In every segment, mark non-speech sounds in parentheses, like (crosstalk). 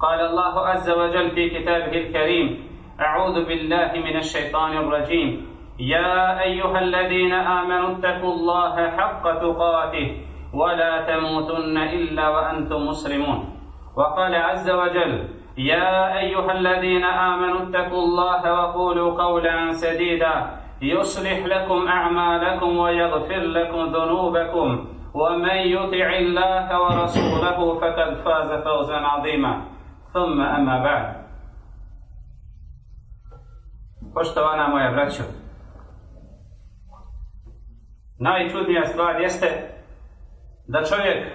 قال الله عز وجل في كتابه الكريم أعوذ بالله من الشيطان الرجيم. يا أيها الذين آمنوا اتقوا الله حق تقاته ولا تموتن إلا وأنتم مسلمون. وقال عز وجل يا أيها الذين آمنوا اتقوا الله وقولوا قولا سديدا يصلح لكم أعمالكم ويغفر لكم ذنوبكم ومن يطع الله ورسوله فقد فاز فوزا عظيما. ثم أما بعد Poštovana moja braćo, najčudnija stvar jeste da čovjek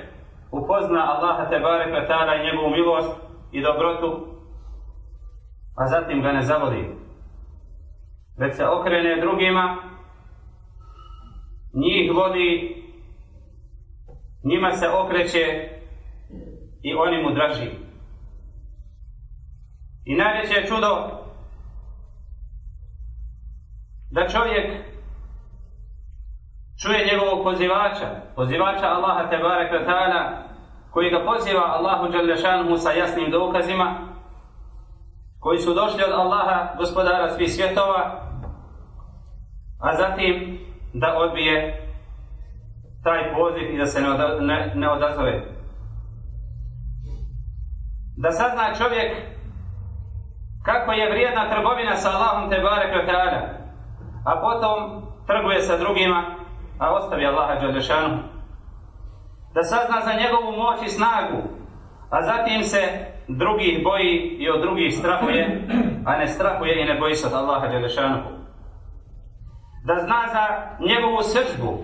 upozna Allaha te barek tada i njegovu milost i dobrotu, a zatim ga ne zavoli. Već se okrene drugima, njih vodi, njima se okreće i oni mu draži. I najveće je čudo da čovjek čuje njegovog pozivača, pozivača Allaha Tebarek wa ta'ala, koji ga poziva Allahu Đalešanhu sa jasnim dokazima, koji su došli od Allaha, gospodara svih svjetova, a zatim da odbije taj poziv i da se ne, oda, ne, ne odazove. Da sazna čovjek kako je vrijedna trgovina sa Allahom te barek ta'ala, a potom trguje sa drugima, a ostavi Allaha Đalešanu. Da sazna za njegovu moć i snagu, a zatim se drugih boji i od drugih strahuje, a ne strahuje i ne boji se od Allaha Đalešanu. Da zna za njegovu srđbu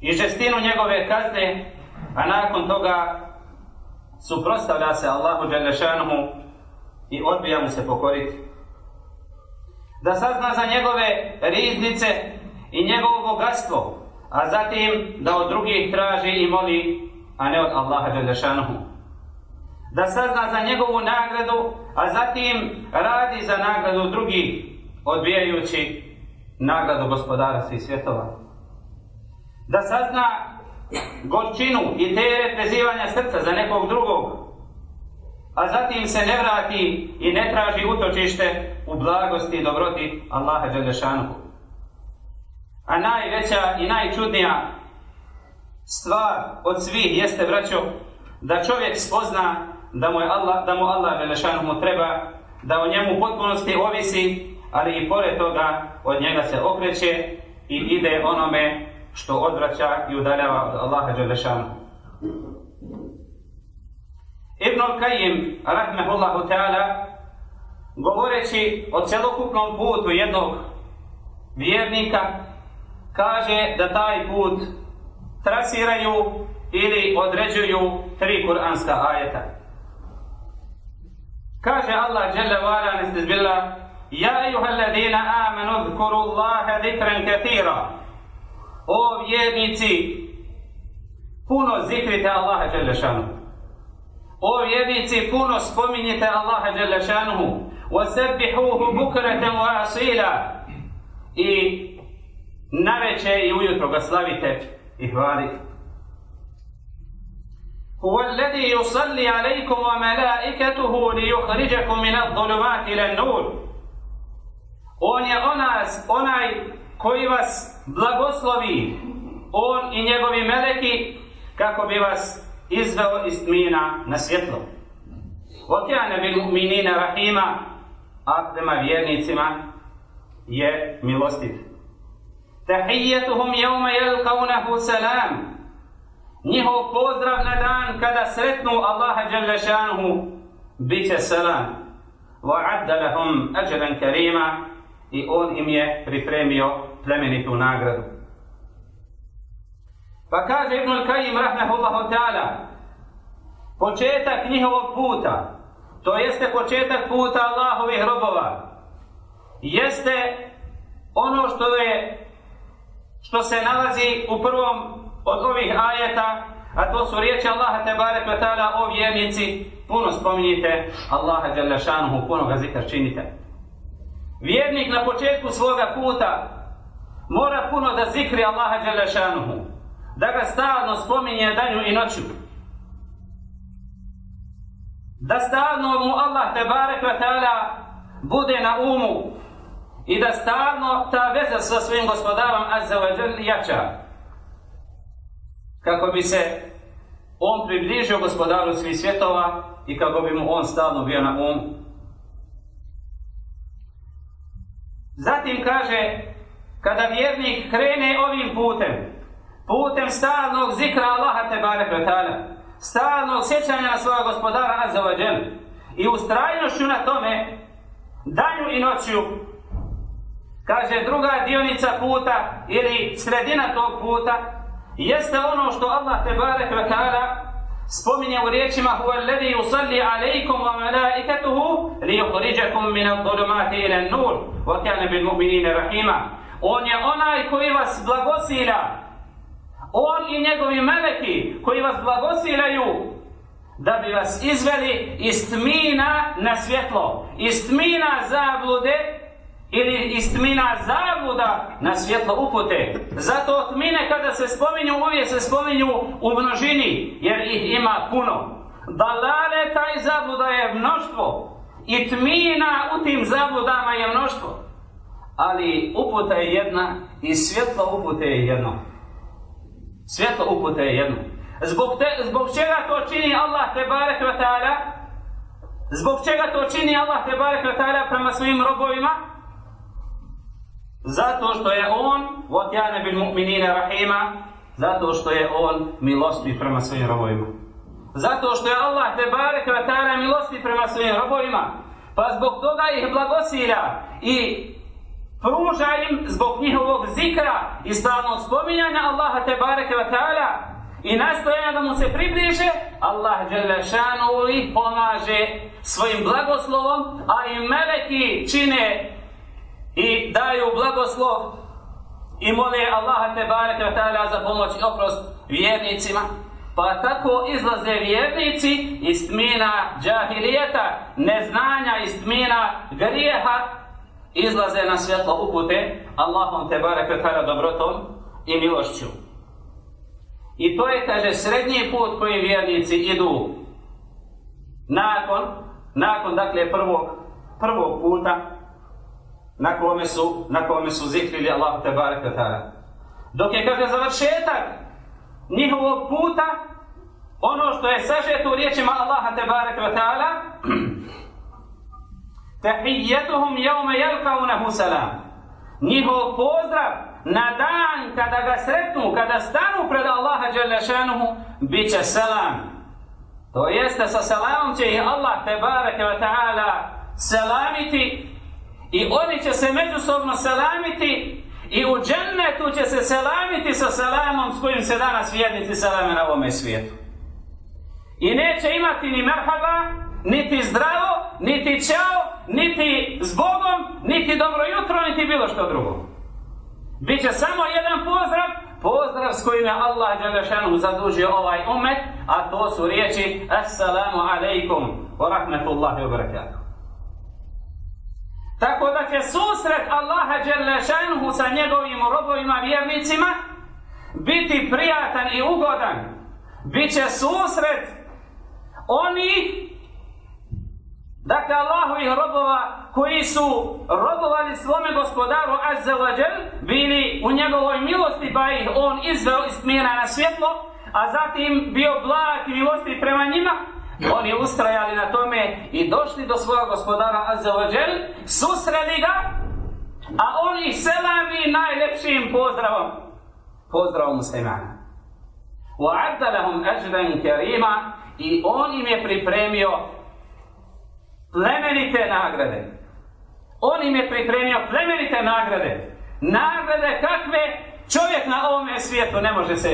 i žestinu njegove kazne, a nakon toga suprostavlja se Allahu Đalešanu i odbija mu se pokoriti. Da sazna za njegove riznice i njegovo bogatstvo, a zatim da od drugih traži i moli, a ne od Allaha Đelešanuhu. Da sazna za njegovu nagradu, a zatim radi za nagradu drugih, odbijajući nagradu gospodara svih svjetova. Da sazna gorčinu i teret vezivanja srca za nekog drugog, a zatim se ne vrati i ne traži utočište u blagosti i dobroti Allaha Đelešanu. A najveća i najčudnija stvar od svih jeste, braćo, da čovjek spozna da mu, je Allah, da mu Allah Đelešanuhu treba, da o njemu potpunosti ovisi, ali i pored toga od njega se okreće i ide onome što odvraća i udaljava od Allaha Đelešanu. Ibn al-Qayyim, rahmehullahu ta'ala, govoreći o celokupnom putu jednog vjernika, kaže da taj put trasiraju ili određuju tri kuranska ajeta. Kaže Allah dželle vala nestezbilla Ja ejuha alladina amanu dhkuru Allahe dhikran kathira. O vjernici, puno zikrite Allaha dželle šanu. O vjernici, puno spominjite Allaha Jalla šanuhu. وَسَبِّحُوهُ بُكْرَةً وَأَصِيلًا I naveče i ujutro ga slavite i hvalite. هو الذي يصلي عليكم وملائكته ليخرجكم من الظلمات إلى النور On je onas, onaj koji vas blagoslovi, on i njegovi meleki, kako bi vas izveo iz tmina na svjetlo. وَكَانَ بِالْمُؤْمِنِينَ رَحِيمًا a prema vjernicima je milostiv. Tahiyatuhum yawma yalqawnahu salam. Njihov pozdrav na dan kada sretnu Allaha dželle šanehu biće selam. Wa adda lahum ajran karima i on im je pripremio plemenitu nagradu. Pa kaže Ibn al-Kajim, rahmehullahu ta'ala početak njihovog puta to jeste početak puta Allahovih robova jeste ono što je što se nalazi u prvom od ovih ajeta a to su riječi Allaha te barek ta'ala o vjernici puno spominjite Allaha dželle puno ga zikr činite. Vjernik na početku svoga puta mora puno da zikri Allaha dželle da ga stalno spominje danju i noću da stalno mu Allah te barek ta'ala bude na umu i da stalno ta veza sa svojim gospodarom Azza wa jel jača. Kako bi se on približio gospodaru svih svjetova i kako bi mu on stalno bio na umu. Zatim kaže, kada vjernik krene ovim putem, putem stalnog zikra Allaha te barek ta'ala, stalnog sjećanja na svoga gospodara Azza wa Jal i ustrajnošću na tome, danju i noću, kaže druga dionica puta ili sredina tog puta jeste ono što Allah te barek ve spominje u riječima huwa alladhi yusalli alaykum wa malaikatuhu li yukhrijakum min adh-dhulumati ila an-nur wa kana bil mu'minina rahima. On je onaj koji vas blagosilja on i njegovi meleki koji vas blagosilaju da bi vas izveli iz tmina na svjetlo iz tmina zablude ili iz tmina zabluda na svjetlo upute. Zato tmine kada se spominju, uvijek se spominju u množini, jer ih ima puno. Dalale taj zabluda je mnoštvo i tmina u tim zabludama je mnoštvo. Ali uputa je jedna i svjetlo upute je jedno. Svjetlo upute je jedno. Zbog, te, zbog čega to čini Allah te barek wa ta'ala? Zbog čega to čini Allah te barek wa ta'ala prema svojim robovima? Zato što je on votjane bil mu'minina rahima, zato što je on milosti prema svojim robovima. Zato što je Allah te barek wa ta'ala milosti prema svojim robovima, pa zbog toga ih blagosilja i pruža im zbog njihovog zikra i stalnog spominjanja Allaha te barek ta'ala i nastojanja da mu se približe, Allah dželle šanu ih pomaže svojim blagoslovom, a i meleki čine i daju blagoslov i mole Allaha te bareke ve taala za pomoć i oprost vjernicima. Pa tako izlaze vjernici iz tmina džahilijeta neznanja iz tmina grijeha izlaze na svjetlo upute Allahom te barek ve dobrotom i milošću i to je kaže srednji put koji vjernici idu nakon nakon dakle prvog prvog puta na kome su, na kome su zikrili Allah te barek ta'ala. Dok je, kaže, završetak njihovog puta, ono što je sažeto u riječima Allaha te barek ta'ala, Tahijetuhum jevme yalqawnahu salam. Njihov pozdrav na dan kada ga sretnu, kada stanu pred Allaha dželle šanehu, biće selam. To jeste sa selamom će ih Allah te bareke ve taala selamiti I oni će se međusobno selamiti i u džennetu će se selamiti sa selamom s kojim se danas vjernici selame na ovome svijetu. I neće imati ni merhaba, niti zdravo, niti čao, niti s Bogom, niti dobro jutro, niti bilo što drugo. Biće samo jedan pozdrav, pozdrav s kojim je Allah Đelešanu zadužio ovaj umet, a to su riječi Assalamu alaikum wa rahmetullahi wa barakatuh. Tako da će susret Allaha Đelešanuhu sa njegovim robovima vjernicima biti prijatan i ugodan. Biće susret oni dakle Allahovih robova koji su robovali svome gospodaru Azza wa Đel bili u njegovoj milosti pa ih on izveo iz tmijena na svjetlo a zatim bio blag i milosti prema njima Oni ustrajali na tome i došli do svoga gospodara Azza wa Jal, susreli ga, a oni selami najlepšim pozdravom. Pozdravom muslimana. وَعَدَّ لَهُمْ أَجْرًا كَرِيمًا I on im je pripremio plemenite nagrade. On im je pripremio plemenite nagrade. Nagrade kakve čovjek na ovom svijetu ne može se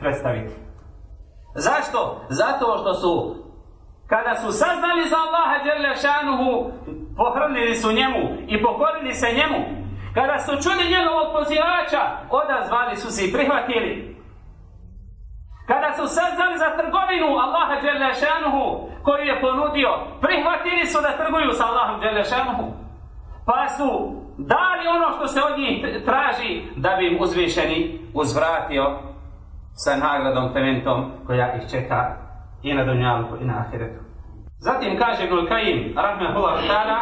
predstaviti. Zašto? Zato što su kada su saznali za Allaha dželle šanuhu pohrlili su njemu i pokorili se njemu kada su čuli njegovog pozivača odazvali su se i prihvatili kada su saznali za trgovinu Allaha Đelešanuhu koju je ponudio prihvatili su da trguju sa Allahom Đelešanuhu. pa su dali ono što se od njih traži da bi im uzvišeni uzvratio sa nagradom tementom koja ih čeka i na dunjalku i na ahiretu. Zatim kaže Ibn Kajim, rahmehullah ta'ala,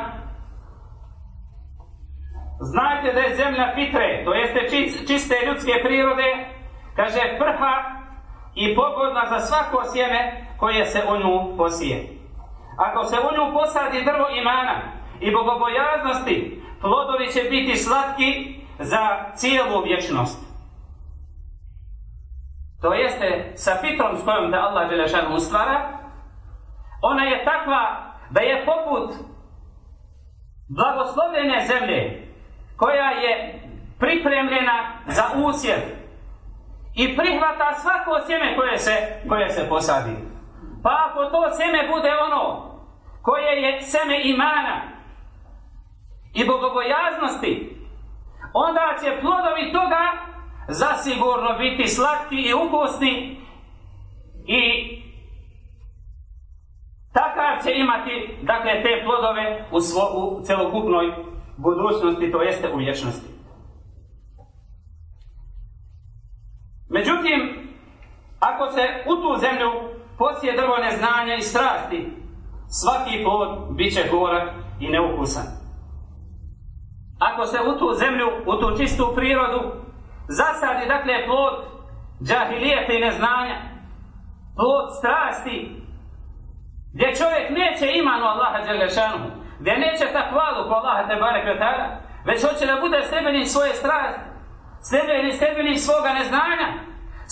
znajte da je zemlja fitre, to jeste čiste ljudske prirode, kaže prha i pogodna za svako sjeme koje se u nju posije. Ako se u nju posadi drvo imana i bogobojaznosti, plodovi će biti slatki za cijelu vječnost. To jeste sa fitrom s kojom da Allah Đelešanu stvara, ona je takva da je poput blagoslovljene zemlje koja je pripremljena za usjev i prihvata svako sjeme koje se, koje se posadi. Pa ako to sjeme bude ono koje je seme imana i bogobojaznosti, onda će plodovi toga zasigurno biti slatki i ukusni i takav će imati dakle te plodove u, svo, u celokupnoj budućnosti, to jeste u vječnosti. Međutim, ako se u tu zemlju posije drvo neznanja i strasti, svaki plod bit će gorak i neukusan. Ako se u tu zemlju, u tu čistu prirodu, zasadi dakle plod džahilijeta i neznanja, plod strasti, gdje čovjek neće imanu Allaha Đelešanu, gdje neće takvalu ko Allaha Tebare Kvetara, već hoće da bude sljedbenik svoje strasti, sljedbenik, sljedbenik svoga neznanja,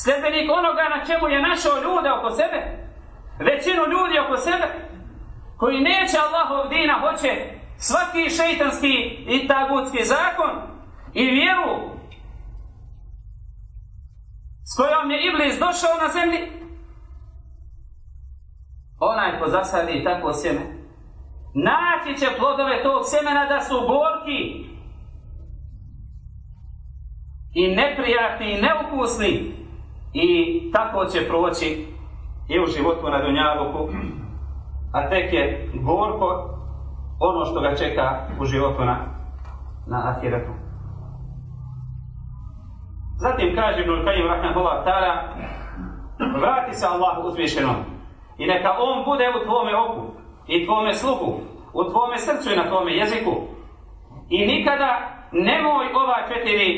sljedbenik onoga na čemu je našao ljude oko sebe, većinu ljudi oko sebe, koji neće Allahov dina, hoće svaki šeitanski i tagutski zakon i vjeru. S kojom je Iblis došao na zemlji, onaj ko zasadi tako sjeme, naći će plodove tog sjemena da su gorki i neprijatni i neukusni i tako će proći i u životu na Dunjavuku, a tek je gorko ono što ga čeka u životu na, na Ahiretu. Zatim kaže Ibn Kajim Rahmanullah Tara, vrati se Allahu uzvišenom, I neka on bude u tvome oku i tvome sluhu, u tvome srcu i na tvome jeziku. I nikada nemoj ova četiri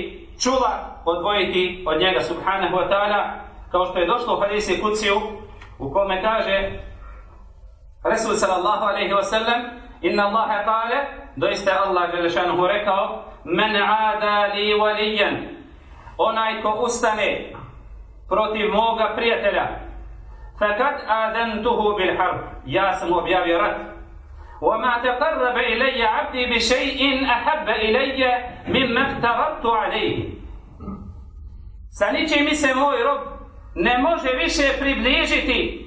čula odvojiti od njega subhanahu wa ta'ala, kao što je došlo u hadisi kuciju, u kome kaže Resul sallallahu alaihi wa sallam, inna Allahe kale, doista je Allah Đelešanuhu rekao, men ada li walijan, onaj ko ustane protiv moga prijatelja, فقد آذنته بالحرب يا سمو بيابي رد وما تقرب إلي عبدي بشيء أحب إلي مما افترضت عليه Sa ničim mi se moj rob ne može više približiti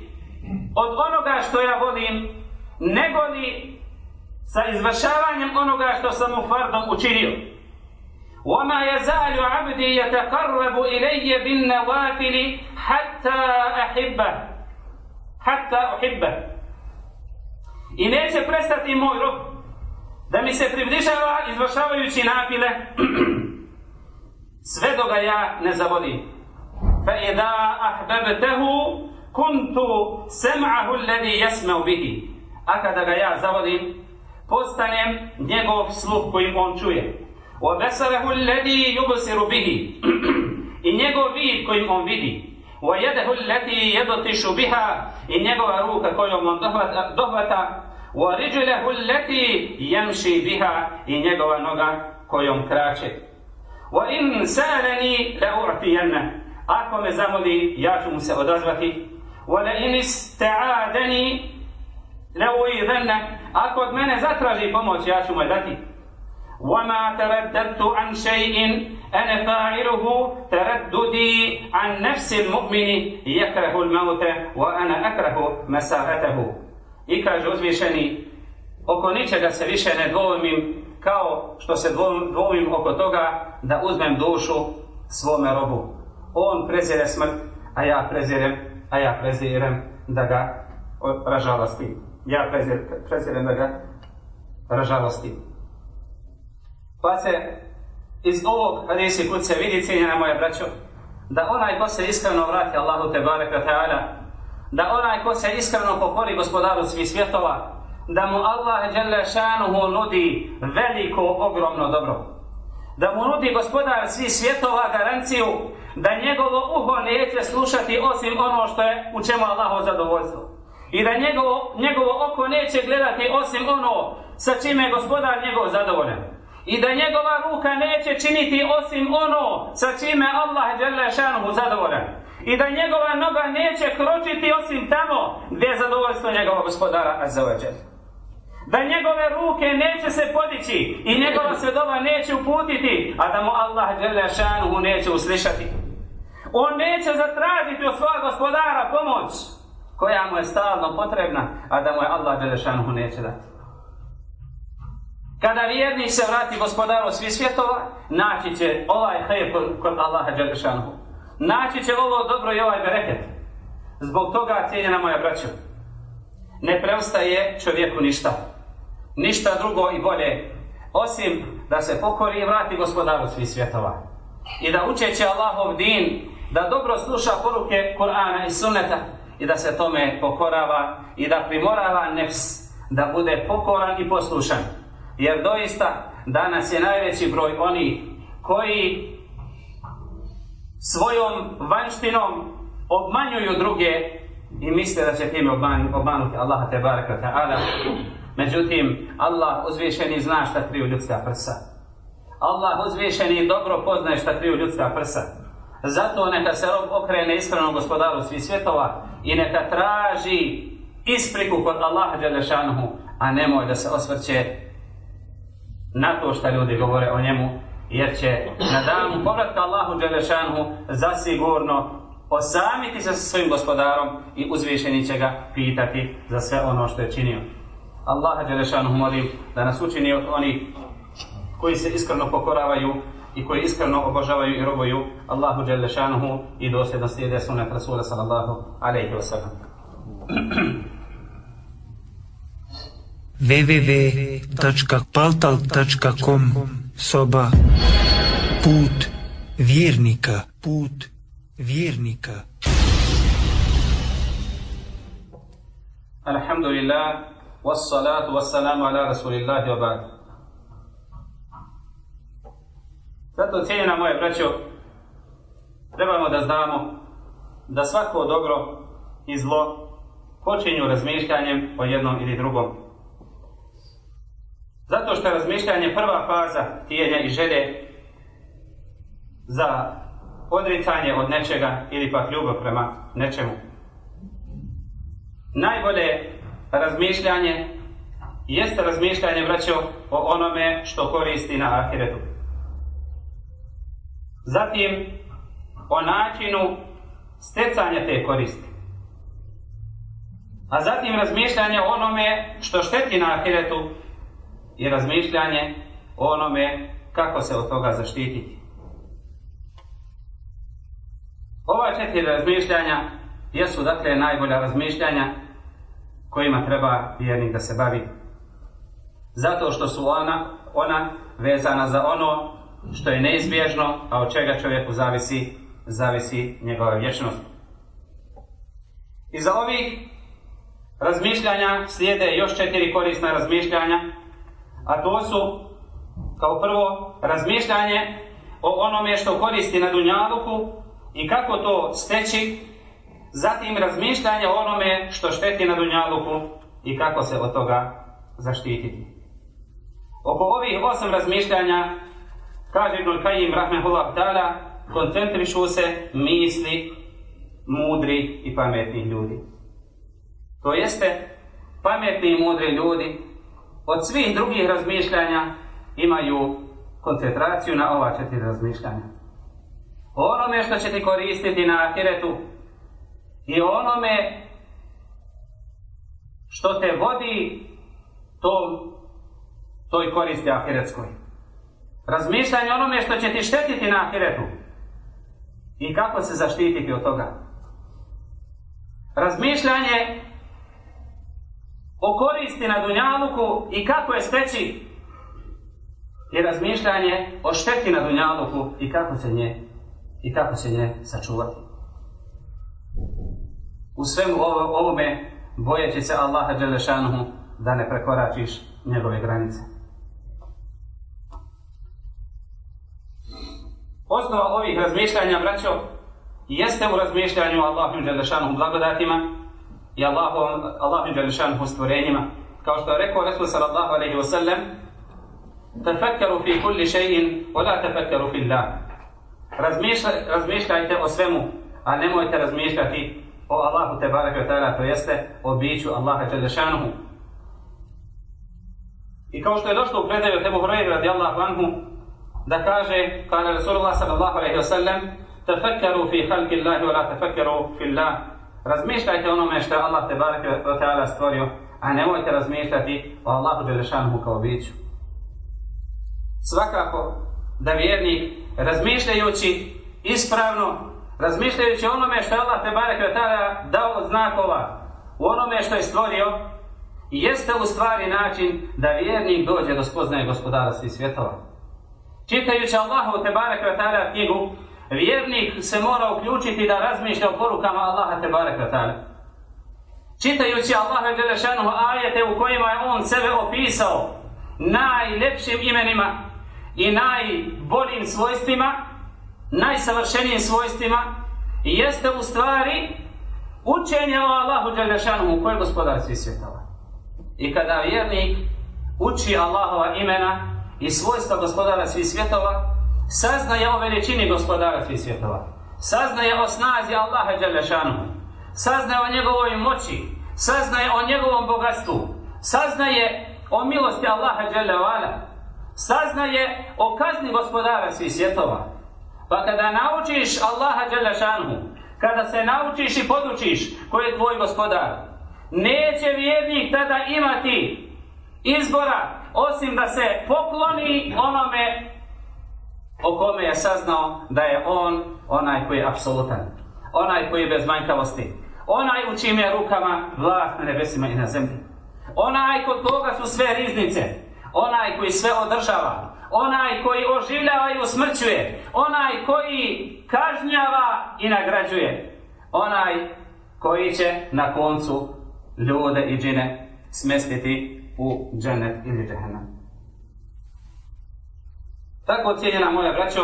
od onoga što ja volim, nego li sa izvršavanjem onoga što sam mu fardom učinio. وما يزال عبدي يتقرب إلي بالنوافل حتى أحبه hatta uhibbe. I neće prestati moj rob da mi se približava izvršavajući napile (clears throat) sve do ga ja ne zavodim. Fa idha ahbabtahu kuntu sam'ahu alladhi yasma'u bihi. A kada ga ja zavodim, postanem njegov sluh koji on čuje. Wa basarahu alladhi yubsiru bihi. (clears throat) I njegov vid koji on vidi. Wa yadahu allati yadtishu biha. I njegova ruka kojom on dohvata. Wa rijluhu allati yamshi biha. I njegova noga kojom kraće. وإن سألني لأعطينه Ako me zamoli, ja ću mu se odazvati. In ista'adani la'uidhanna. Ako od mene zatraži pomoć, ja ću mu je dati. وما ترددت عن شيء أنا فاعله ترددي عن نفس المؤمن يكره الموت وأنا أكره مساءته I kaže uzvišeni, oko ničega se više ne dvomim kao što se dvomim oko toga da uzmem dušu svome robu. On prezire smrt, a ja prezirem, a ja prezirem da ga ražalosti. Ja prezirem, prezirem da ga ražalosti. Pa se iz ovog hadisi kod se vidi cijenjena moja braćo, da onaj ko se iskreno vrati Allahu te barek ta'ala, da onaj ko se iskreno pokori gospodaru svih svjetova, da mu Allah dželle šanuhu nudi veliko, ogromno dobro. Da mu nudi gospodar svih svjetova garanciju da njegovo uho neće slušati osim ono što je u čemu Allaho zadovoljstvo. I da njegovo, njegovo oko neće gledati osim ono sa čime je gospodar njegov zadovoljan i da njegova ruka neće činiti osim ono sa čime Allah dželle šanuhu zadovoljan i da njegova noga neće kročiti osim tamo gdje je zadovoljstvo njegova gospodara azzawađer da njegove ruke neće se podići i njegova se neće uputiti a da mu Allah dželle neće uslišati on neće zatražiti od svoga gospodara pomoć koja mu je stalno potrebna a da mu je Allah dželle neće dati Kada vjerni se vrati gospodaru svih svjetova, naći će ovaj hajr kod, kod Allaha Đelešanuhu. Naći će ovo dobro i ovaj bereket. Zbog toga, cijenjena moja braća, ne preostaje čovjeku ništa. Ništa drugo i bolje, osim da se pokori i vrati gospodaru svih svjetova. I da učeće Allahov din, da dobro sluša poruke Kur'ana i Sunneta i da se tome pokorava i da primorava nefs, da bude pokoran i poslušan. Jer doista danas je najveći broj oni koji svojom vanštinom obmanjuju druge i misle da će tim obmanuti Allaha te baraka ta'ala. Međutim, Allah uzvišeni zna šta kriju ljudska prsa. Allah uzvišeni dobro poznaje šta kriju ljudska prsa. Zato neka se rob okrene iskrenom gospodaru svih svjetova i neka traži ispriku kod Allaha Đelešanuhu, a nemoj da se osvrće na to što ljudi govore o njemu, jer će na danu povratka Allahu Đelešanu zasigurno osamiti se sa svojim gospodarom i uzvišeni će ga pitati za sve ono što je činio. Allaha Đelešanu molim da nas učini od onih koji se iskreno pokoravaju i koji iskreno obožavaju i robuju Allahu Đelešanu i dosljedno slijede sunet Rasula sallallahu alaihi wa sallam. www.paltal.com Soba. Put vjernika. Put vjernika. Alhamdulillah Wassalatu wassalamu ala rasulillahi wa ba'd Zato cijenjena moje braćo trebamo da znamo da svako dobro i zlo počinju razmišljanjem o jednom ili drugom Zato što je razmišljanje prva faza tijenja i želje za odricanje od nečega ili pak ljubav prema nečemu. Najbolje razmišljanje jeste razmišljanje, braćo, o onome što koristi na ahiretu. Zatim, o načinu stecanja te koristi. A zatim razmišljanje o onome što šteti na ahiretu i razmišljanje o onome kako se od toga zaštititi. Ova četiri razmišljanja jesu dakle najbolja razmišljanja kojima treba vjernik da se bavi. Zato što su ona, ona vezana za ono što je neizbježno, a od čega čovjeku zavisi, zavisi njegova vječnost. I za ovih razmišljanja slijede još četiri korisna razmišljanja a to su kao prvo razmišljanje o onome što koristi na dunjaluku, i kako to steći, zatim razmišljanje o onome što šteti na Dunjaluku i kako se od toga zaštititi. Oko ovih osam razmišljanja, kaže Ibn Kajim Rahmehullah Ta'ala, koncentrišu se misli mudri i pametni ljudi. To jeste, pametni i mudri ljudi od svih drugih razmišljanja imaju koncentraciju na ova četiri razmišljanja. O onome što će ti koristiti na ahiretu i onome što te vodi to, toj koristi ahiretskoj. Razmišljanje onome što će ti štetiti na ahiretu i kako se zaštititi od toga. Razmišljanje o koristi na Dunjaluku i kako je steći i razmišljanje o šteti na Dunjaluku i kako se nje i kako se nje sačuvati. U svemu ovome bojeći se Allaha Đelešanuhu da ne prekoračiš njegove granice. Osnova ovih razmišljanja, braćo, jeste u razmišljanju Allahu Đelešanuhu blagodatima i Allahu, Allahu Đelešanuhu stvorenjima. Kao što je rekao Resul sallallahu alaihi wa sallam, tafakkaru fi kulli še'in, wa la tafakkaru fi Allah. Razmišljajte o svemu, a nemojte razmišljati o Allahu te barake ta'ala, to jeste o biću Allaha Đelešanuhu. I kao što je došlo u predaju od Ebu Hureyri radijallahu anhu, da kaže, kada Rasulullah sallallahu alaihi wa sallam, tafakkaru fi halki Allahi wa la tafakkaru fi Allah. Razmišljajte onome što je Allah te barake ta'ala stvorio, a nemojte razmišljati o Allahu Đelešanuhu kao biću. Svakako da vjernik razmišljajući ispravno razmišljajući onome što je Allah te barek vetara dao od znakova, u onome što je stvorio, jeste u stvari način da vjernik dođe do spoznaje gospodara svih svjetova. Čitajući Allahu te barek vetara knjigu, vjernik se mora uključiti da razmišlja o porukama Allaha te barek vetara. Čitajući Allaha Đelešanu ajete u kojima je on sebe opisao najlepšim imenima i najboljim svojstvima, najsavršenijim svojstvima i jeste u stvari učenje o Allahu Đalešanu koji je gospodar svih svjetova. I kada vjernik uči Allahova imena i svojstva gospodara svih svjetova, saznaje o veličini gospodara svih svjetova, saznaje o snazi Allaha Đalešanu, saznaje o njegovoj moći, saznaje o njegovom bogatstvu, saznaje o milosti Allaha Đalevala, saznaje o kazni gospodara svih svjetova, Pa kada naučiš Allaha Đelešanhu, kada se naučiš i podučiš ko je tvoj gospodar, neće vjernik tada imati izbora osim da se pokloni onome o kome je saznao da je on onaj koji je apsolutan, onaj koji je bez manjkavosti, onaj u čim je rukama vlast na nebesima i na zemlji, onaj kod koga su sve riznice, onaj koji sve održava, onaj koji oživljava i usmrćuje, onaj koji kažnjava i nagrađuje, onaj koji će na koncu ljude i džine smestiti u džennet ili džehennem. Tako cijenjena moja braćo,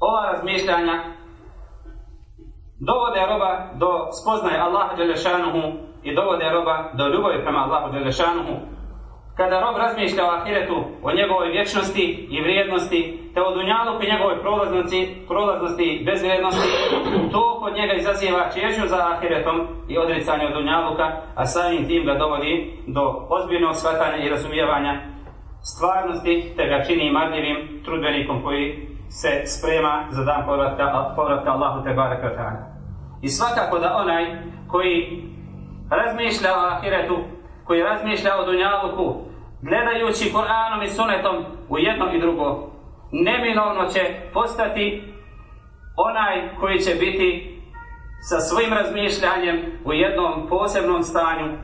ova razmišljanja dovode roba do spoznaje Allaha Đelešanuhu i dovode roba do ljubavi prema Allahu Đelešanuhu kada rob razmišlja o ahiretu, o njegovoj vječnosti i vrijednosti, te o dunjalu i njegovoj prolaznosti, prolaznosti i bezvrijednosti, to kod njega izaziva čežnju za ahiretom i odricanje od dunjaluka, a samim tim ga dovodi do ozbiljnog shvatanja i razumijevanja stvarnosti, te ga čini marljivim trudbenikom koji se sprema za dan povratka, povratka Allahu te baraka ta'ala. I svakako da onaj koji razmišlja o ahiretu, koji razmišlja o dunjaluku, gledajući Koranom i Sunetom u jedno i drugo, neminovno će postati onaj koji će biti sa svojim razmišljanjem u jednom posebnom stanju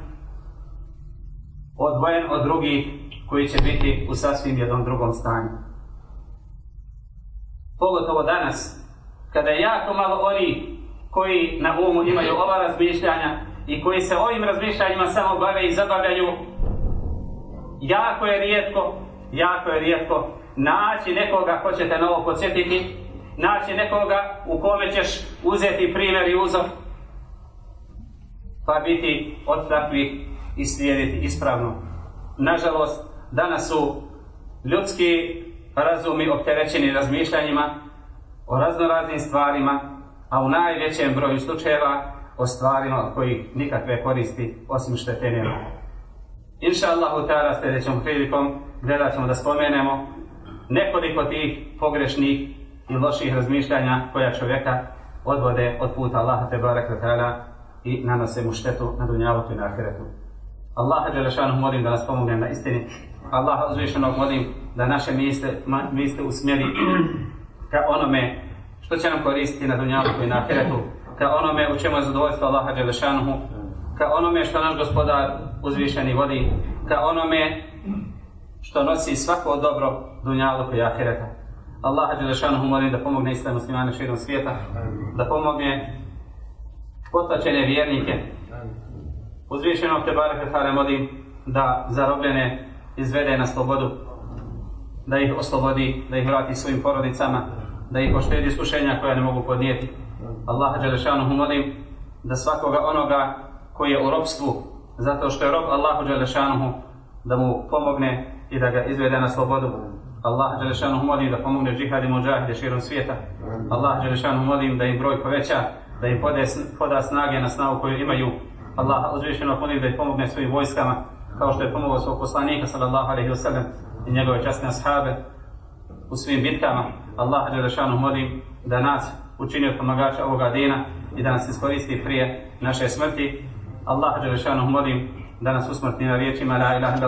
odvojen od drugih koji će biti u sasvim jednom drugom stanju. Pogotovo danas, kada je jako malo oni koji na umu imaju ova razmišljanja, i koji se ovim razmišljanjima samo bave i zabavljaju, jako je rijetko, jako je rijetko naći nekoga ko ćete na ovo podsjetiti naći nekoga u kome ćeš uzeti primjer i uzor, pa biti od takvih i slijediti ispravno. Nažalost, danas su ljudski razumi opterećeni razmišljanjima o raznoraznim stvarima, a u najvećem broju slučajeva o stvarima od kojih nikakve koristi osim štete nema. Inša Allahu ta'ala sljedećom prilikom gledat ćemo da spomenemo nekoliko tih pogrešnih i loših razmišljanja koja čovjeka odvode od puta Allaha te baraka ta'ala i nanose mu štetu na dunjavu i na ahiretu. Allaha Đelešanu molim da nas pomogne na istini. Allaha uzvišenog molim da naše misle, misle usmjeri ka onome što će nam koristiti na dunjavu i na ahiretu, ka onome u čemu je zadovoljstvo Allaha Đelešanuhu, ka onome što naš gospodar uzvišeni vodi, ka onome što nosi svako dobro dunjalu i ahireta. Allaha Đelešanuhu molim da pomogne islam muslimane širom svijeta, da pomogne potlačene vjernike. Uzvišenog te barake Hare molim da zarobljene izvede na slobodu, da ih oslobodi, da ih vrati svojim porodicama, da ih oštedi iskušenja koja ne mogu podnijeti. Allaha Đelešanuhu molim da svakoga onoga koji je u robstvu, zato što je rob Allahu Đelešanuhu, da mu pomogne i da ga izvede na slobodu. Allah Đelešanuhu molim da pomogne džihad i muđahide širom svijeta. Allah Đelešanuhu molim da im broj poveća, da im pode, poda snage na snagu koju imaju. Allah uzvišeno molim da im pomogne svojim vojskama, kao što je pomogao svog poslanika sallallahu alaihi ve sellem i njegove časne ashabe u svim bitkama. Allah Đelešanu molim da nas učinio pomagača ovoga dina i da nas iskoristi prije naše smrti. Allah Đelešanu molim da nas usmrti na riječima La ilaha